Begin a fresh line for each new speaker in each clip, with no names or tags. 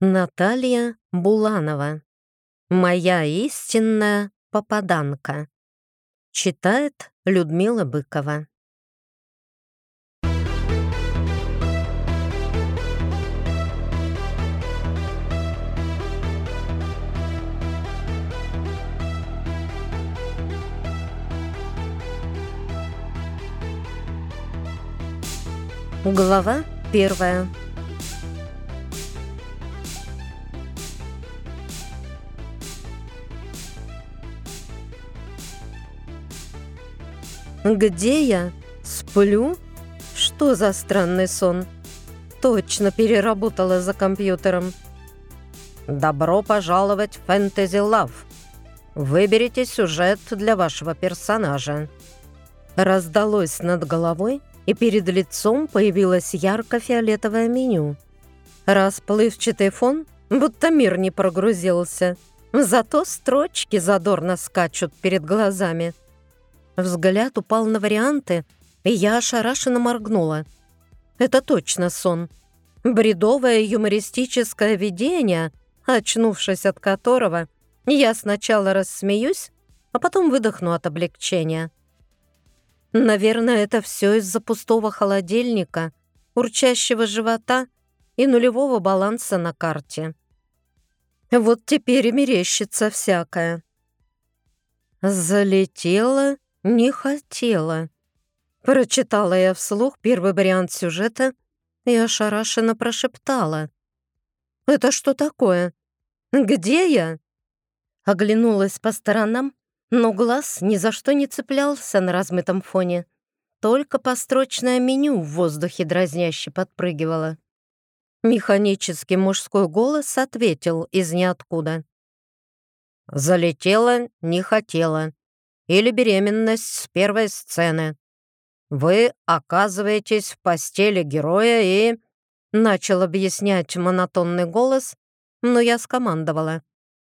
Наталья Буланова. Моя истинная попаданка. Читает Людмила Быкова. Глава первая. Где я? Сплю? Что за странный сон? Точно переработала за компьютером. Добро пожаловать в Fantasy Love. Выберите сюжет для вашего персонажа. Раздалось над головой, и перед лицом появилось ярко-фиолетовое меню. Расплывчатый фон, будто мир не прогрузился. Зато строчки задорно скачут перед глазами. Взгляд упал на варианты, и я ошарашенно моргнула. Это точно сон. Бредовое юмористическое видение, очнувшись от которого, я сначала рассмеюсь, а потом выдохну от облегчения. Наверное, это все из-за пустого холодильника, урчащего живота и нулевого баланса на карте. Вот теперь и мерещится всякое. Залетела «Не хотела». Прочитала я вслух первый вариант сюжета и ошарашенно прошептала. «Это что такое? Где я?» Оглянулась по сторонам, но глаз ни за что не цеплялся на размытом фоне. Только построчное меню в воздухе дразняще подпрыгивало. Механический мужской голос ответил из ниоткуда. «Залетела, не хотела или беременность с первой сцены. Вы оказываетесь в постели героя и...» Начал объяснять монотонный голос, но я скомандовала.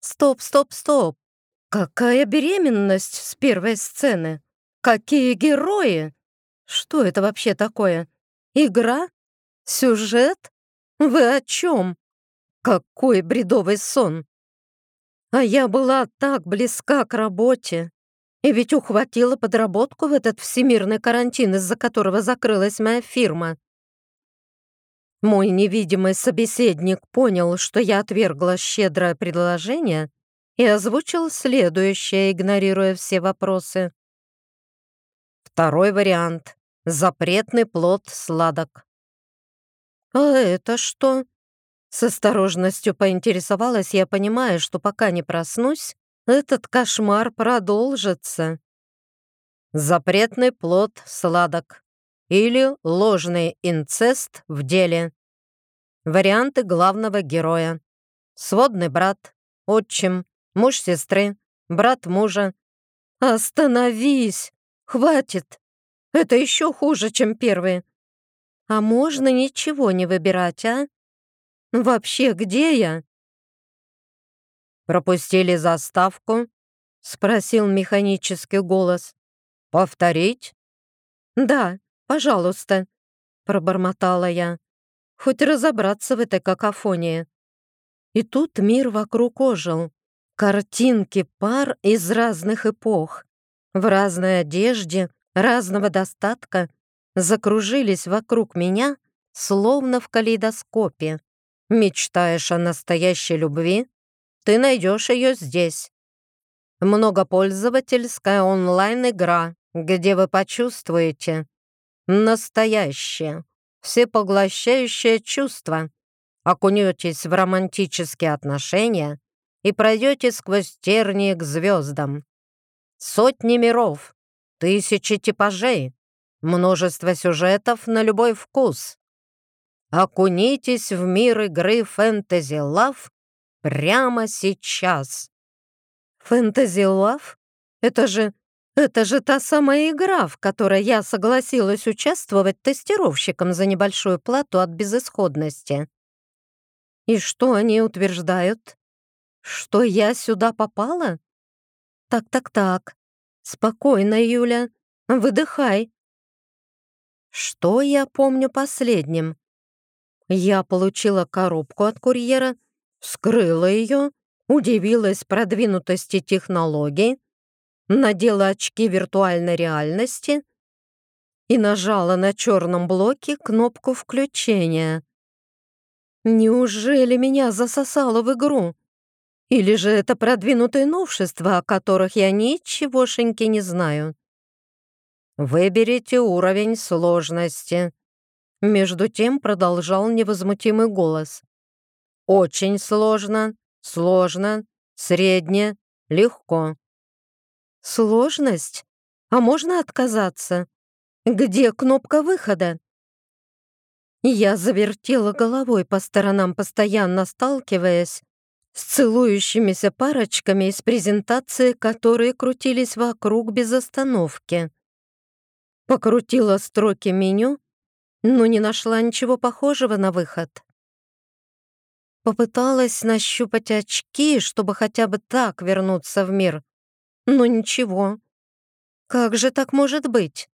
«Стоп, стоп, стоп! Какая беременность с первой сцены? Какие герои? Что это вообще такое? Игра? Сюжет? Вы о чем? Какой бредовый сон! А я была так близка к работе. И ведь ухватила подработку в этот всемирный карантин, из-за которого закрылась моя фирма. Мой невидимый собеседник понял, что я отвергла щедрое предложение и озвучил следующее, игнорируя все вопросы. Второй вариант. Запретный плод сладок. «А это что?» С осторожностью поинтересовалась я, понимая, что пока не проснусь, этот кошмар продолжится. Запретный плод сладок или ложный инцест в деле. Варианты главного героя. Сводный брат, отчим, муж сестры, брат мужа. Остановись! Хватит! Это еще хуже, чем первые. А можно ничего не выбирать, а? Вообще, где я? «Пропустили заставку?» — спросил механический голос. «Повторить?» «Да, пожалуйста», — пробормотала я. «Хоть разобраться в этой какофонии». И тут мир вокруг ожил. Картинки пар из разных эпох, в разной одежде, разного достатка, закружились вокруг меня, словно в калейдоскопе. Мечтаешь о настоящей любви? Ты найдешь ее здесь. Многопользовательская онлайн-игра, где вы почувствуете настоящее, всепоглощающее чувство, окунетесь в романтические отношения и пройдете сквозь тернии к звездам. Сотни миров, тысячи типажей, множество сюжетов на любой вкус. Окунитесь в мир игры фэнтези лав Прямо сейчас. Фэнтези Лав? Это же... Это же та самая игра, в которой я согласилась участвовать тестировщиком за небольшую плату от безысходности. И что они утверждают? Что я сюда попала? Так-так-так. Спокойно, Юля. Выдыхай. Что я помню последним? Я получила коробку от курьера, вскрыла ее, удивилась продвинутости технологий, надела очки виртуальной реальности и нажала на черном блоке кнопку включения. Неужели меня засосало в игру? Или же это продвинутые новшества, о которых я ничегошеньки не знаю? Выберите уровень сложности. Между тем продолжал невозмутимый голос. Очень сложно, сложно, средне, легко. Сложность? А можно отказаться? Где кнопка выхода? Я завертела головой по сторонам, постоянно сталкиваясь с целующимися парочками из презентации, которые крутились вокруг без остановки. Покрутила строки меню, но не нашла ничего похожего на выход. Попыталась нащупать очки, чтобы хотя бы так вернуться в мир, но ничего. Как же так может быть?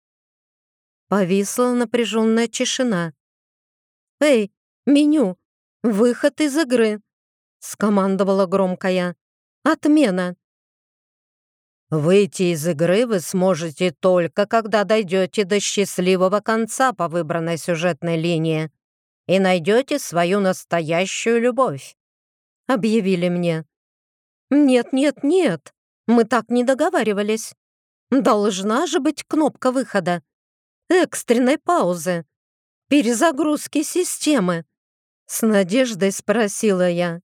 Повисла напряженная тишина. «Эй, меню! Выход из игры!» — скомандовала громкая. «Отмена!» Выйти из игры вы сможете только, когда дойдете до счастливого конца по выбранной сюжетной линии и найдете свою настоящую любовь», — объявили мне. «Нет, нет, нет, мы так не договаривались. Должна же быть кнопка выхода, экстренной паузы перезагрузки системы?» С надеждой спросила я,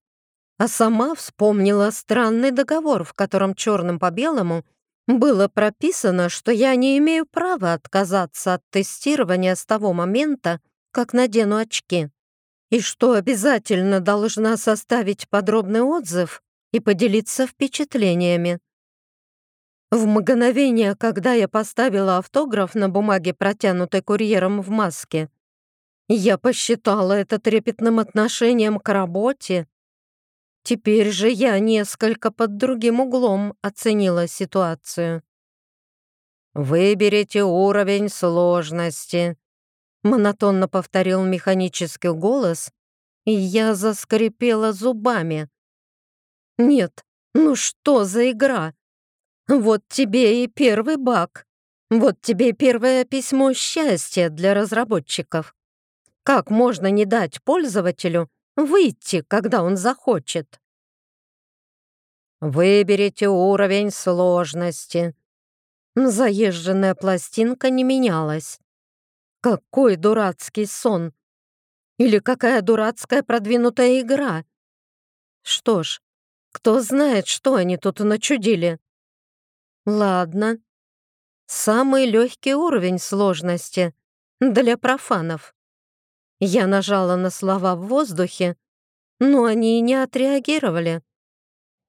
а сама вспомнила странный договор, в котором черным по белому было прописано, что я не имею права отказаться от тестирования с того момента, как надену очки, и что обязательно должна составить подробный отзыв и поделиться впечатлениями. В мгновение, когда я поставила автограф на бумаге, протянутой курьером в маске, я посчитала это трепетным отношением к работе. Теперь же я несколько под другим углом оценила ситуацию. «Выберите уровень сложности», — монотонно повторил механический голос, и я заскрипела зубами. «Нет, ну что за игра? Вот тебе и первый баг. Вот тебе и первое письмо счастья для разработчиков. Как можно не дать пользователю выйти, когда он захочет? Выберите уровень сложности. Заезженная пластинка не менялась. Какой дурацкий сон! Или какая дурацкая продвинутая игра! Что ж, кто знает, что они тут начудили. Ладно. Самый легкий уровень сложности для профанов. Я нажала на слова в воздухе, но они не отреагировали.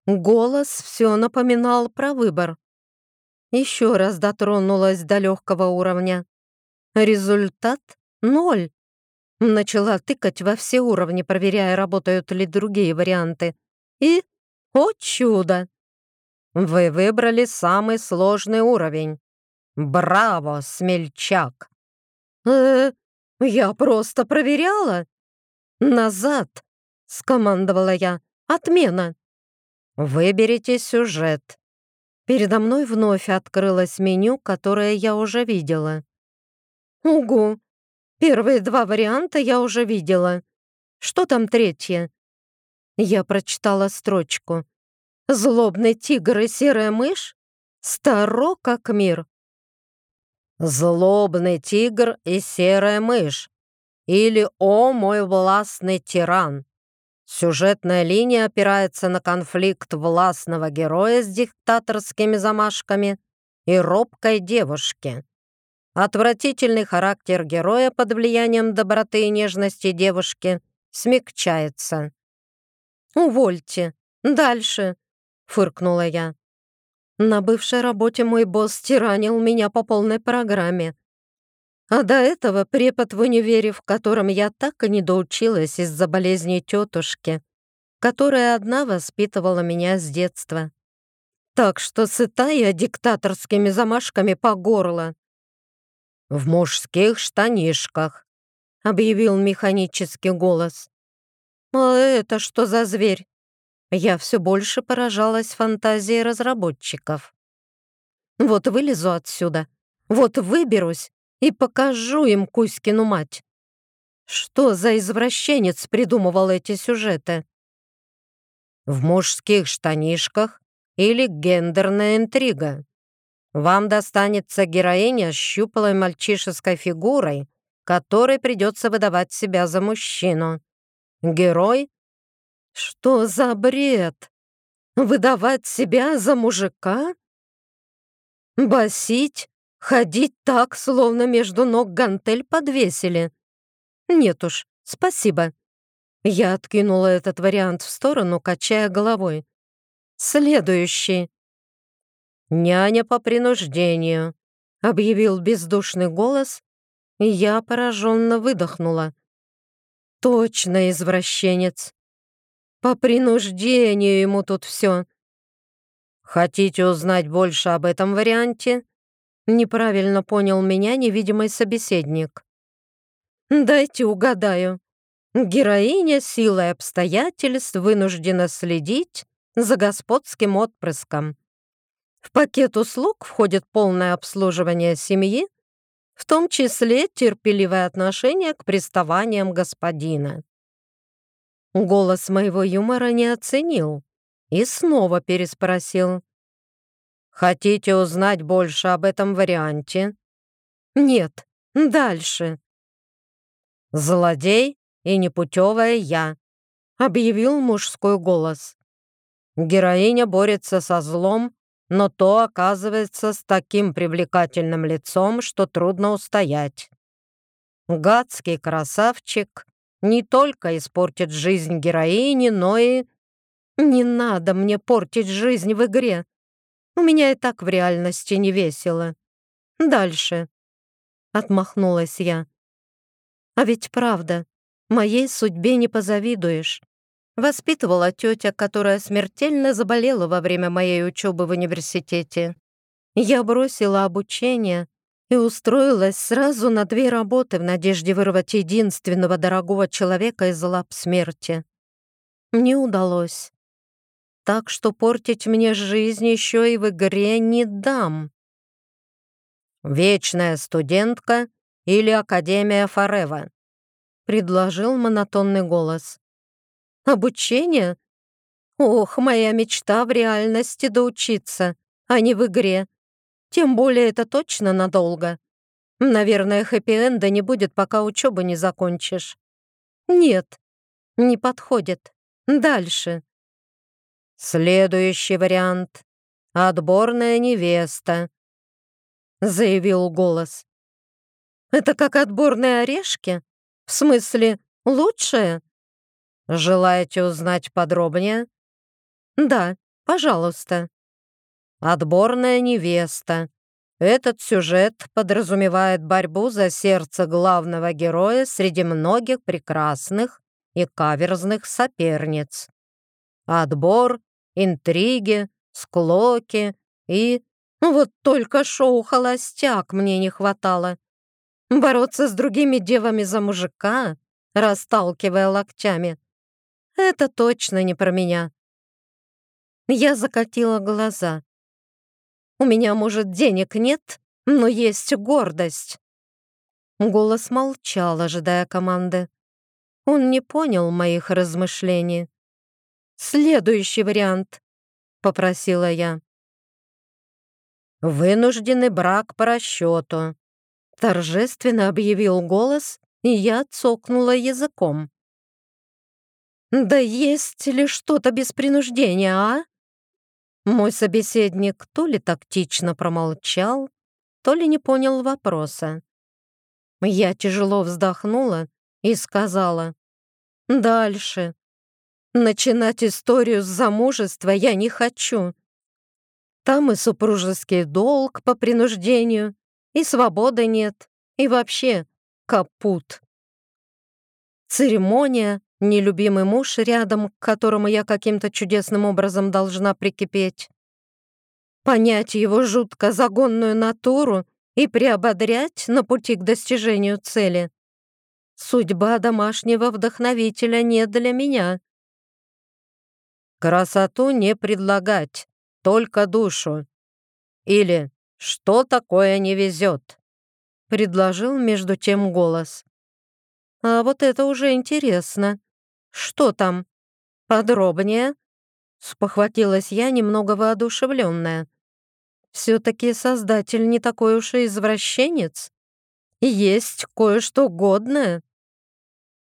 Голос все напоминал про выбор. Еще раз дотронулась до легкого уровня. Результат — ноль. Начала тыкать во все уровни, проверяя, работают ли другие варианты. И, о чудо! Вы выбрали самый сложный уровень. Браво, смельчак! Э, «Я просто проверяла!» «Назад!» — скомандовала я. «Отмена!» «Выберите сюжет». Передо мной вновь открылось меню, которое я уже видела. «Угу! Первые два варианта я уже видела. Что там третье?» Я прочитала строчку. «Злобный тигр и серая мышь? Старо как мир!» «Злобный тигр и серая мышь» или «О, мой властный тиран». Сюжетная линия опирается на конфликт властного героя с диктаторскими замашками и робкой девушки. Отвратительный характер героя под влиянием доброты и нежности девушки смягчается. «Увольте. Дальше», — фыркнула я. На бывшей работе мой босс тиранил меня по полной программе. А до этого препод в универе, в котором я так и не доучилась из-за болезни тетушки, которая одна воспитывала меня с детства. Так что сыта я диктаторскими замашками по горло. В мужских штанишках. — объявил механический голос. «А это что за зверь?» Я все больше поражалась фантазией разработчиков. «Вот вылезу отсюда, вот выберусь и покажу им Кузькину мать. Что за извращенец придумывал эти сюжеты?» «В мужских штанишках или гендерная интрига. Вам достанется героиня с щуплой мальчишеской фигурой, которой придется выдавать себя за мужчину. Герой? Что за бред? Выдавать себя за мужика? Басить? Ходить так, словно между ног гантель подвесили? Нет уж, спасибо. Я откинула этот вариант в сторону, качая головой. Следующий. «Няня по принуждению», — объявил бездушный голос, и я пораженно выдохнула. «Точно извращенец. По принуждению ему тут все». «Хотите узнать больше об этом варианте?» Неправильно понял меня невидимый собеседник. «Дайте угадаю. Героиня силой обстоятельств вынуждена следить за господским отпрыском. В пакет услуг входит полное обслуживание семьи, в том числе терпеливое отношение к приставаниям господина. Голос моего юмора не оценил и снова переспросил. «Хотите узнать больше об этом варианте?» «Нет, дальше». «Злодей и непутевая я», — объявил мужской голос. Героиня борется со злом, но то оказывается с таким привлекательным лицом, что трудно устоять. Гадский красавчик не только испортит жизнь героини, но и... Не надо мне портить жизнь в игре. У меня и так в реальности не весело. Дальше. Отмахнулась я. А ведь правда, моей судьбе не позавидуешь. Воспитывала тетя, которая смертельно заболела во время моей учебы в университете. Я бросила обучение и устроилась сразу на две работы в надежде вырвать единственного дорогого человека из лап смерти. Не удалось. Так что портить мне жизнь еще и в игре не дам. «Вечная студентка или Академия Форева?» — предложил монотонный голос. Обучение? Ох, моя мечта в реальности доучиться, а не в игре. Тем более это точно надолго. Наверное, хэппи-энда не будет, пока учебу не закончишь. Нет, не подходит. Дальше. Следующий вариант. Отборная невеста, заявил голос. Это как отборные орешки? В смысле, лучшая? Желаете узнать подробнее? Да, пожалуйста. Отборная невеста. Этот сюжет подразумевает борьбу за сердце главного героя среди многих прекрасных и каверзных соперниц. Отбор, интриги, склоки и... Вот только шоу «Холостяк» мне не хватало. Бороться с другими девами за мужика, расталкивая локтями, это точно не про меня. Я закатила глаза. У меня, может, денег нет, но есть гордость. Голос молчал, ожидая команды. Он не понял моих размышлений. «Следующий вариант», — попросила я. «Вынужденный брак по расчету», — торжественно объявил голос, и я цокнула языком. «Да есть ли что-то без принуждения, а?» Мой собеседник то ли тактично промолчал, то ли не понял вопроса. Я тяжело вздохнула и сказала, «Дальше. Начинать историю с замужества я не хочу. Там и супружеский долг по принуждению, и свободы нет, и вообще капут. Церемония, нелюбимый муж рядом, к которому я каким-то чудесным образом должна прикипеть. Понять его жутко загонную натуру и приободрять на пути к достижению цели. Судьба домашнего вдохновителя не для меня. Красоту не предлагать, только душу. Или что такое не везет? Предложил между тем голос. А вот это уже интересно. Что там? Подробнее? Спохватилась я, немного воодушевленная. Все-таки создатель не такой уж и извращенец. Есть кое-что годное.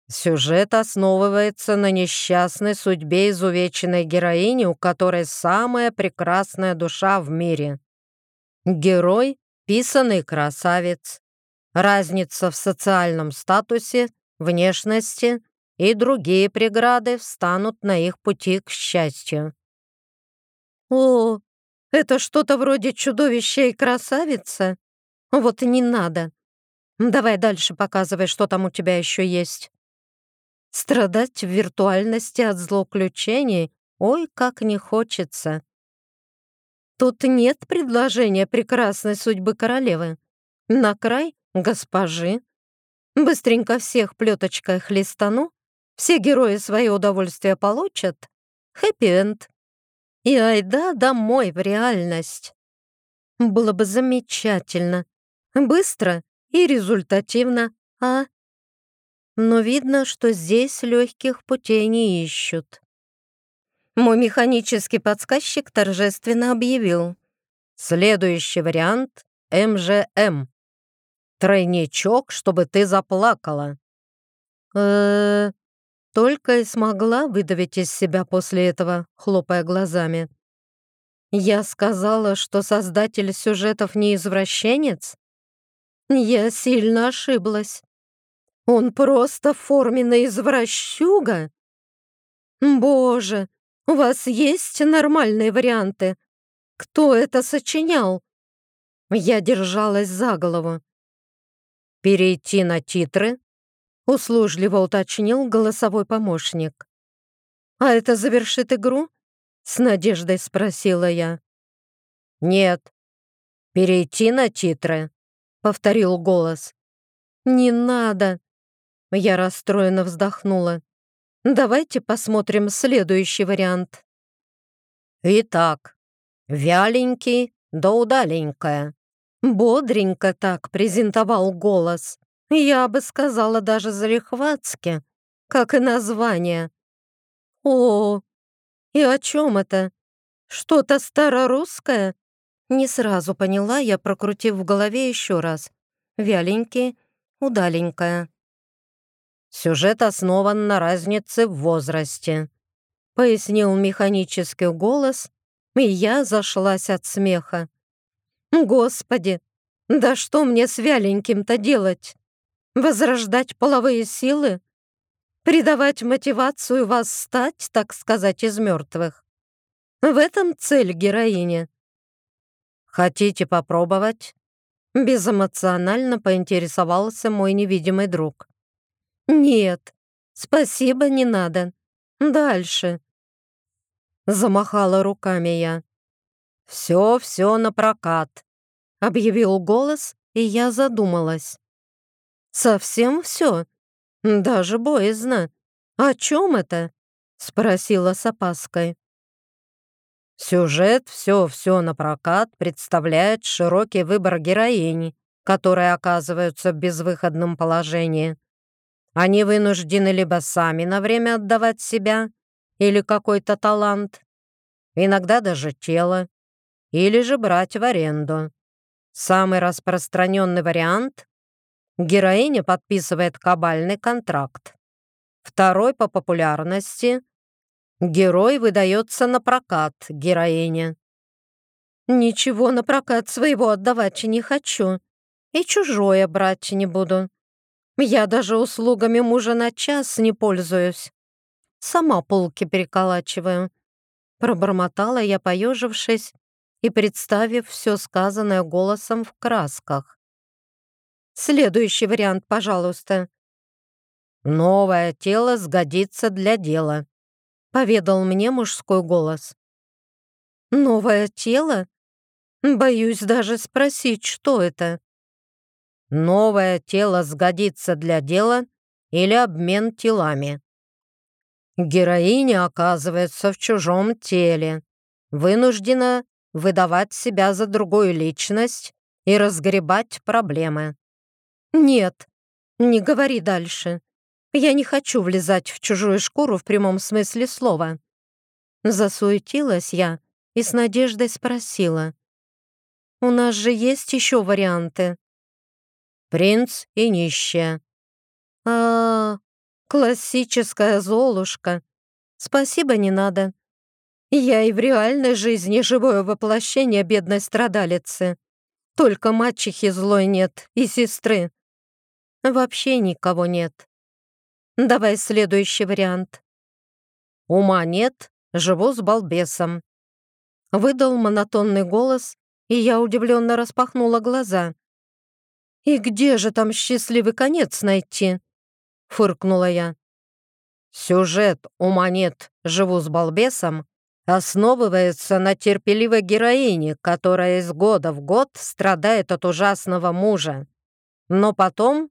Сюжет основывается на несчастной судьбе изувеченной героини, у которой самая прекрасная душа в мире. Герой — писанный красавец. Разница в социальном статусе, внешности и другие преграды встанут на их пути к счастью. О, это что-то вроде чудовища и красавица? Вот и не надо. Давай дальше показывай, что там у тебя еще есть. Страдать в виртуальности от злоключений ой, как не хочется. Тут нет предложения прекрасной судьбы королевы. На край — госпожи. Быстренько всех плеточкой хлестану, все герои свое удовольствие получат. Хэппи-энд. И айда домой в реальность. Было бы замечательно. Быстро и результативно, а? Но видно, что здесь легких путей не ищут. Мой механический подсказчик торжественно объявил. Следующий вариант — МЖМ. Тройничок, чтобы ты заплакала. э только и смогла выдавить из себя после этого, хлопая глазами. Я сказала, что создатель сюжетов не извращенец? Я сильно ошиблась. Он просто форменный извращуга. Боже, у вас есть нормальные варианты? Кто это сочинял? Я держалась за голову. Перейти на титры услужливо уточнил голосовой помощник. «А это завершит игру?» — с надеждой спросила я. «Нет. Перейти на титры», — повторил голос. «Не надо!» Я расстроенно вздохнула. «Давайте посмотрим следующий вариант». «Итак, вяленький да удаленькая». Бодренько так презентовал голос. Я бы сказала даже залихватски, как и название. О, и о чем это? Что-то старорусское? Не сразу поняла я, прокрутив в голове еще раз. Вяленький, удаленькая. Сюжет основан на разнице в возрасте, пояснил механический голос, и я зашлась от смеха. Господи, да что мне с вяленьким-то делать? Возрождать половые силы? Придавать мотивацию восстать, так сказать, из мертвых? В этом цель героини. «Хотите попробовать?» Безэмоционально поинтересовался мой невидимый друг. «Нет, спасибо, не надо. Дальше». Замахала руками я. «Все, все на прокат», — объявил голос, и я задумалась. «Совсем все? Даже боязно. О чем это?» — спросила с опаской. Сюжет «Все-все на прокат» представляет широкий выбор героинь, которые оказываются в безвыходном положении. Они вынуждены либо сами на время отдавать себя или какой-то талант, иногда даже тело, или же брать в аренду. Самый распространенный вариант Героиня подписывает кабальный контракт. Второй по популярности — герой выдается на прокат героине. Ничего на прокат своего отдавать не хочу. И чужое брать не буду. Я даже услугами мужа на час не пользуюсь. Сама полки переколачиваю. Пробормотала я, поежившись и представив все сказанное голосом в красках. Следующий вариант, пожалуйста». «Новое тело сгодится для дела», — поведал мне мужской голос. «Новое тело? Боюсь даже спросить, что это». «Новое тело сгодится для дела, или обмен телами. Героиня оказывается в чужом теле, вынуждена выдавать себя за другую личность и разгребать проблемы.
«Нет, не говори дальше. Я не хочу влезать в чужую шкуру в прямом смысле слова». Засуетилась я и с надеждой спросила. «У нас же есть еще варианты?»
«Принц и нищая».
А, -а, -а классическая Золушка. Спасибо, не надо. Я и в реальной жизни живое воплощение бедной страдалицы. Только мачехи злой нет и сестры. Вообще никого нет. Давай следующий вариант.
Ума нет, живу с балбесом.
Выдал монотонный голос, и я удивленно распахнула глаза. «И где же там счастливый конец найти?» — фыркнула я.
Сюжет «Ума нет, живу с балбесом» основывается на терпеливой героине, которая из года в год страдает от ужасного мужа. Но потом,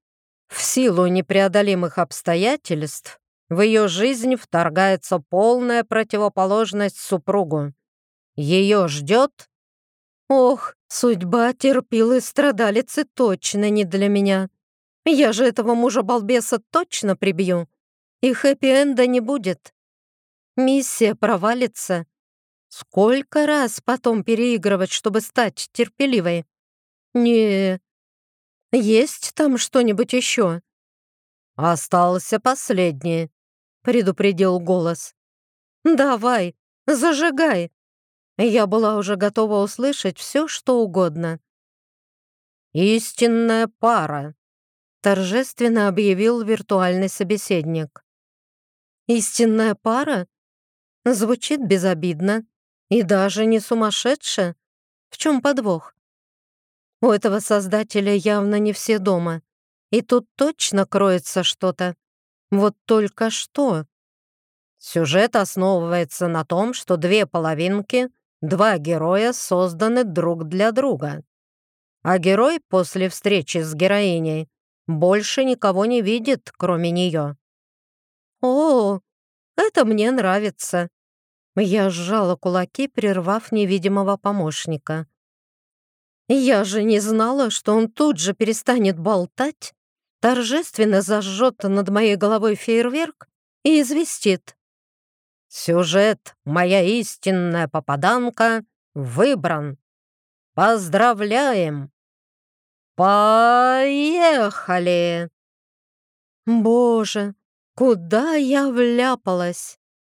в силу непреодолимых обстоятельств, в ее жизнь вторгается полная противоположность супругу. Ее ждет...
Ох, судьба терпилы страдалицы точно не для меня. Я же этого мужа-балбеса точно прибью. И хэппи-энда не будет. Миссия провалится. Сколько раз потом переигрывать, чтобы стать терпеливой? Не, есть там что-нибудь еще?
Остался последний, предупредил голос.
Давай, зажигай. Я была уже готова услышать все, что угодно.
«Истинная пара», — торжественно объявил виртуальный собеседник.
«Истинная пара?» Звучит безобидно и даже не сумасшедше. В чем подвох? У этого создателя явно не все дома. И тут точно кроется что-то. Вот только что.
Сюжет основывается на том, что две половинки, два героя созданы друг для друга. А герой после встречи с героиней больше никого не видит, кроме нее.
О, это мне нравится. Я сжала кулаки, прервав невидимого помощника. Я же не знала, что он тут же перестанет болтать, торжественно зажжет над моей головой фейерверк и известит.
«Сюжет «Моя истинная попаданка» выбран. Поздравляем!» «Поехали!»
Боже, Куда я вляпалась?